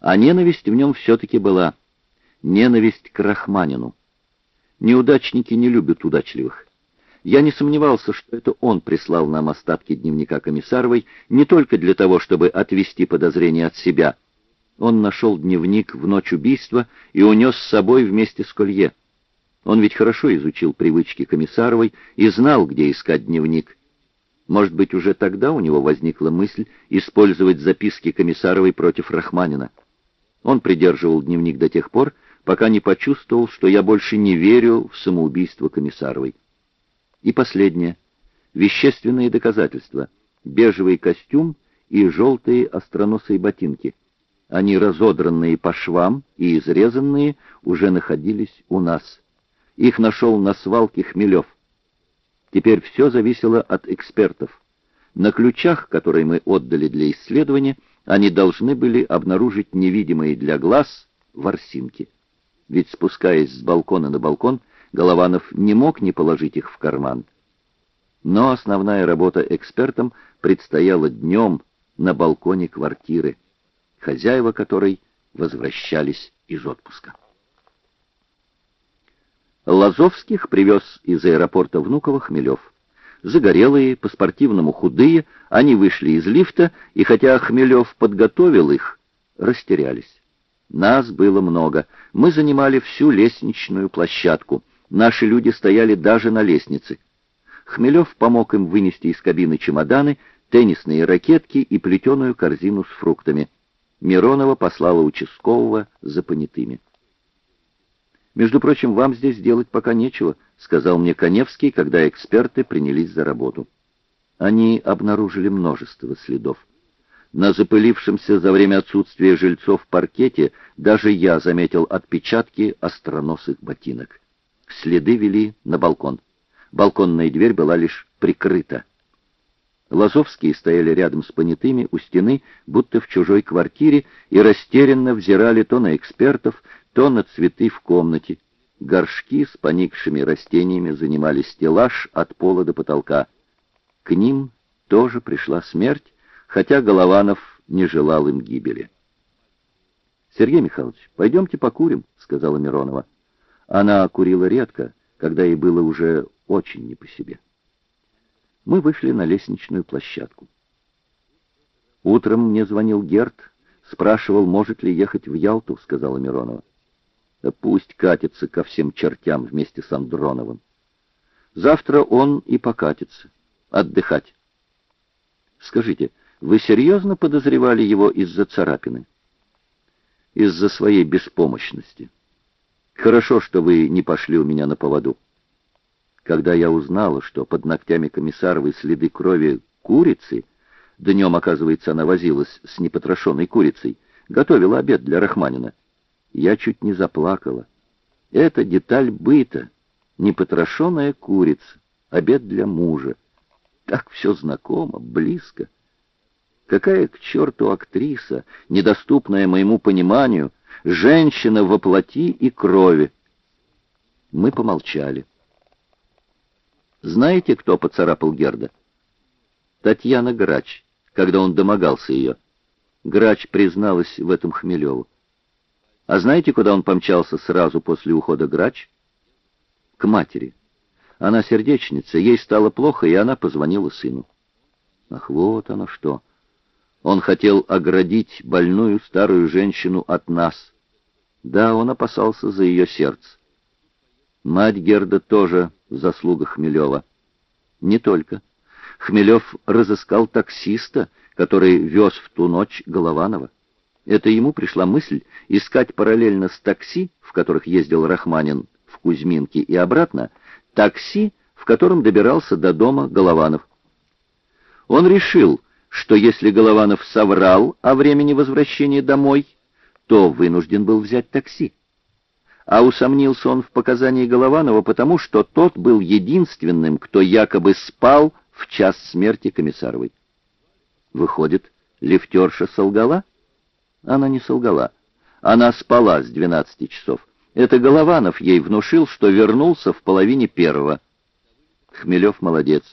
А ненависть в нем все-таки была. Ненависть к Рахманину. Неудачники не любят удачливых. Я не сомневался, что это он прислал нам остатки дневника Комиссаровой не только для того, чтобы отвести подозрения от себя. Он нашел дневник в ночь убийства и унес с собой вместе с Колье. Он ведь хорошо изучил привычки Комиссаровой и знал, где искать дневник. Может быть, уже тогда у него возникла мысль использовать записки Комиссаровой против Рахманина. Он придерживал дневник до тех пор, пока не почувствовал, что я больше не верю в самоубийство Комиссаровой. И последнее. Вещественные доказательства. Бежевый костюм и желтые остроносые ботинки. Они, разодранные по швам и изрезанные, уже находились у нас. Их нашел на свалке Хмелев. Теперь все зависело от экспертов. На ключах, которые мы отдали для исследования, они должны были обнаружить невидимые для глаз ворсинки. Ведь спускаясь с балкона на балкон, Голованов не мог не положить их в карман. Но основная работа экспертам предстояла днем на балконе квартиры, хозяева которой возвращались из отпуска. Лазовских привез из аэропорта Внуково Хмелев. Загорелые, по-спортивному худые, они вышли из лифта, и хотя Хмелев подготовил их, растерялись. Нас было много. Мы занимали всю лестничную площадку. Наши люди стояли даже на лестнице. Хмелев помог им вынести из кабины чемоданы, теннисные ракетки и плетеную корзину с фруктами. Миронова послала участкового за понятыми. «Между прочим, вам здесь делать пока нечего», — сказал мне Коневский, когда эксперты принялись за работу. Они обнаружили множество следов. На запылившемся за время отсутствия жильцов паркете даже я заметил отпечатки остроносых ботинок. Следы вели на балкон. Балконная дверь была лишь прикрыта. Лазовские стояли рядом с понятыми у стены, будто в чужой квартире, и растерянно взирали то на экспертов, то на цветы в комнате. Горшки с поникшими растениями занимали стеллаж от пола до потолка. К ним тоже пришла смерть, хотя Голованов не желал им гибели. «Сергей Михайлович, пойдемте покурим», — сказала Миронова. Она курила редко, когда ей было уже очень не по себе. Мы вышли на лестничную площадку. «Утром мне звонил Герт, спрашивал, может ли ехать в Ялту», — сказала Миронова. «Да пусть катится ко всем чертям вместе с Андроновым. Завтра он и покатится. Отдыхать. Скажите, вы серьезно подозревали его из-за царапины? Из-за своей беспомощности. Хорошо, что вы не пошли у меня на поводу. Когда я узнала, что под ногтями комиссаровой следы крови курицы, днем, оказывается, она возилась с непотрошенной курицей, готовила обед для Рахманина, я чуть не заплакала. Это деталь быта, непотрошенная курица, обед для мужа. Так все знакомо, близко. Какая к черту актриса, недоступная моему пониманию, женщина во плоти и крови? Мы помолчали. Знаете, кто поцарапал Герда? Татьяна Грач, когда он домогался ее. Грач призналась в этом Хмелеву. А знаете, куда он помчался сразу после ухода Грач? К матери. Она сердечница, ей стало плохо, и она позвонила сыну. Ах, вот оно что! Он хотел оградить больную старую женщину от нас. Да, он опасался за ее сердце. Мать Герда тоже заслуга Хмелева. Не только. Хмелев разыскал таксиста, который вез в ту ночь Голованова. Это ему пришла мысль искать параллельно с такси, в которых ездил Рахманин в Кузьминке и обратно, такси, в котором добирался до дома Голованов. Он решил, что если Голованов соврал о времени возвращения домой, то вынужден был взять такси. А усомнился он в показании Голованова, потому что тот был единственным, кто якобы спал в час смерти Комиссаровой. Выходит, лифтерша солгала? Она не солгала. Она спала с 12 часов. Это Голованов ей внушил, что вернулся в половине первого. Хмелев молодец.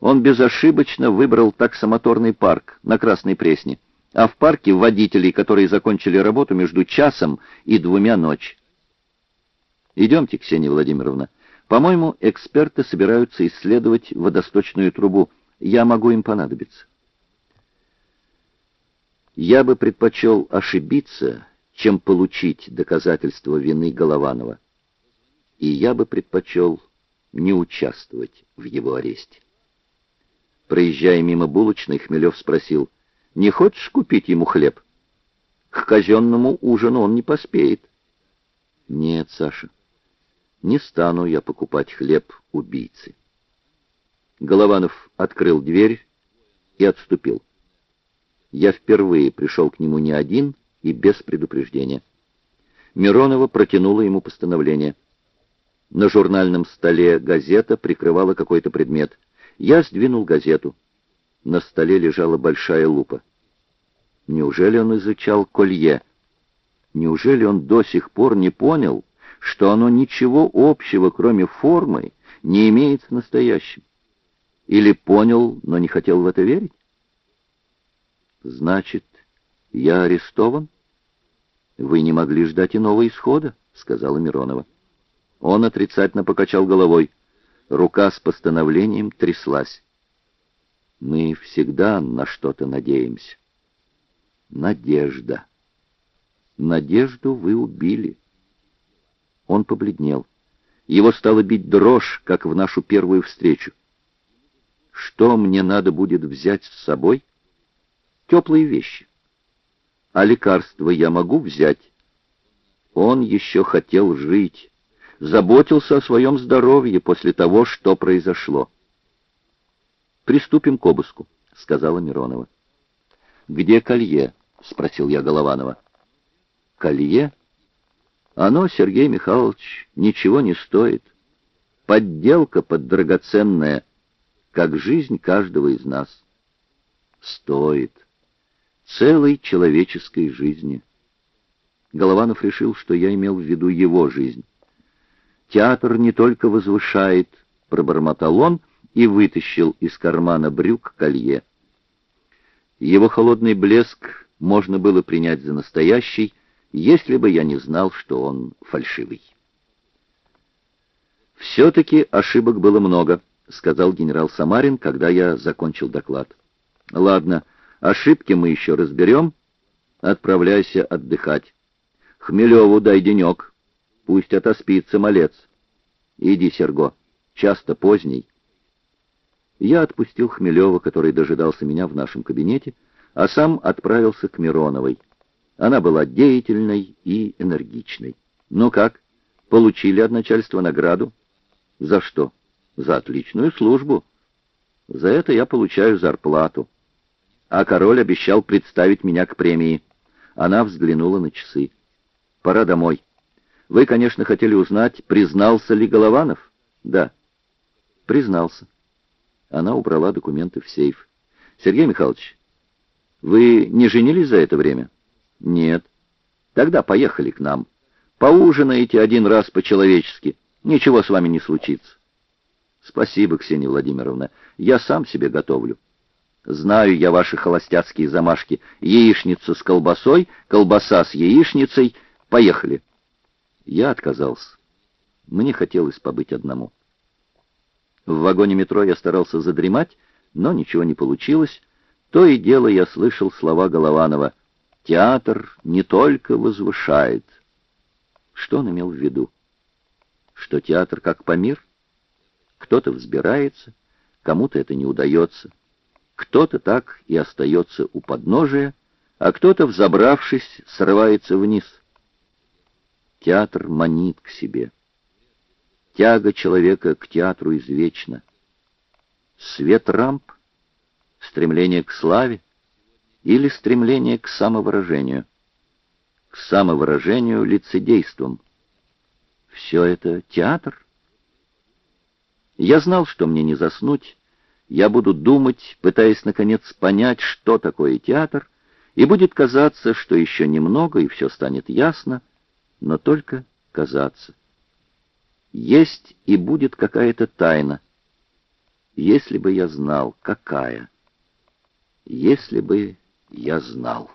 Он безошибочно выбрал таксомоторный парк на Красной Пресне. а в парке водителей, которые закончили работу между часом и двумя ночи. Идемте, Ксения Владимировна. По-моему, эксперты собираются исследовать водосточную трубу. Я могу им понадобиться. Я бы предпочел ошибиться, чем получить доказательство вины Голованова. И я бы предпочел не участвовать в его аресте. Проезжая мимо булочной, Хмелев спросил, «Не хочешь купить ему хлеб? К казенному ужину он не поспеет». «Нет, Саша, не стану я покупать хлеб убийцы». Голованов открыл дверь и отступил. Я впервые пришел к нему не один и без предупреждения. Миронова протянула ему постановление. На журнальном столе газета прикрывала какой-то предмет. Я сдвинул газету. На столе лежала большая лупа. Неужели он изучал колье? Неужели он до сих пор не понял, что оно ничего общего, кроме формы, не имеет с настоящим? Или понял, но не хотел в это верить? «Значит, я арестован?» «Вы не могли ждать иного исхода», — сказала Миронова. Он отрицательно покачал головой. Рука с постановлением тряслась. «Мы всегда на что-то надеемся». «Надежда. Надежду вы убили». Он побледнел. Его стало бить дрожь, как в нашу первую встречу. «Что мне надо будет взять с собой?» Теплые вещи. А лекарства я могу взять? Он еще хотел жить, заботился о своем здоровье после того, что произошло. «Приступим к обыску», — сказала Миронова. «Где колье?» — спросил я Голованова. «Колье? Оно, Сергей Михайлович, ничего не стоит. Подделка под драгоценная, как жизнь каждого из нас. Стоит» целой человеческой жизни. Голованов решил, что я имел в виду его жизнь. «Театр не только возвышает», — пробормотал он и вытащил из кармана брюк колье. Его холодный блеск можно было принять за настоящий, если бы я не знал, что он фальшивый. «Все-таки ошибок было много», — сказал генерал Самарин, когда я закончил доклад. «Ладно, Ошибки мы еще разберем. Отправляйся отдыхать. Хмелеву дай денек. Пусть отоспится малец. Иди, Серго. Часто поздний. Я отпустил Хмелева, который дожидался меня в нашем кабинете, а сам отправился к Мироновой. Она была деятельной и энергичной. Ну как, получили от начальства награду? За что? За отличную службу. За это я получаю зарплату а король обещал представить меня к премии. Она взглянула на часы. «Пора домой. Вы, конечно, хотели узнать, признался ли Голованов?» «Да». «Признался». Она убрала документы в сейф. «Сергей Михайлович, вы не женились за это время?» «Нет». «Тогда поехали к нам. Поужинаете один раз по-человечески. Ничего с вами не случится». «Спасибо, Ксения Владимировна. Я сам себе готовлю». Знаю я ваши холостяцкие замашки. Яичница с колбасой, колбаса с яичницей. Поехали. Я отказался. Мне хотелось побыть одному. В вагоне метро я старался задремать, но ничего не получилось. То и дело я слышал слова Голованова. «Театр не только возвышает». Что он имел в виду? Что театр как помир? Кто-то взбирается, кому-то это не удается. Кто-то так и остается у подножия, а кто-то, взобравшись, срывается вниз. Театр манит к себе. Тяга человека к театру извечна. Свет рамп, стремление к славе или стремление к самовыражению? К самовыражению лицедейством. Все это театр? Я знал, что мне не заснуть, я буду думать, пытаясь, наконец, понять, что такое театр, и будет казаться, что еще немного, и все станет ясно, но только казаться. Есть и будет какая-то тайна. Если бы я знал, какая. Если бы Я знал.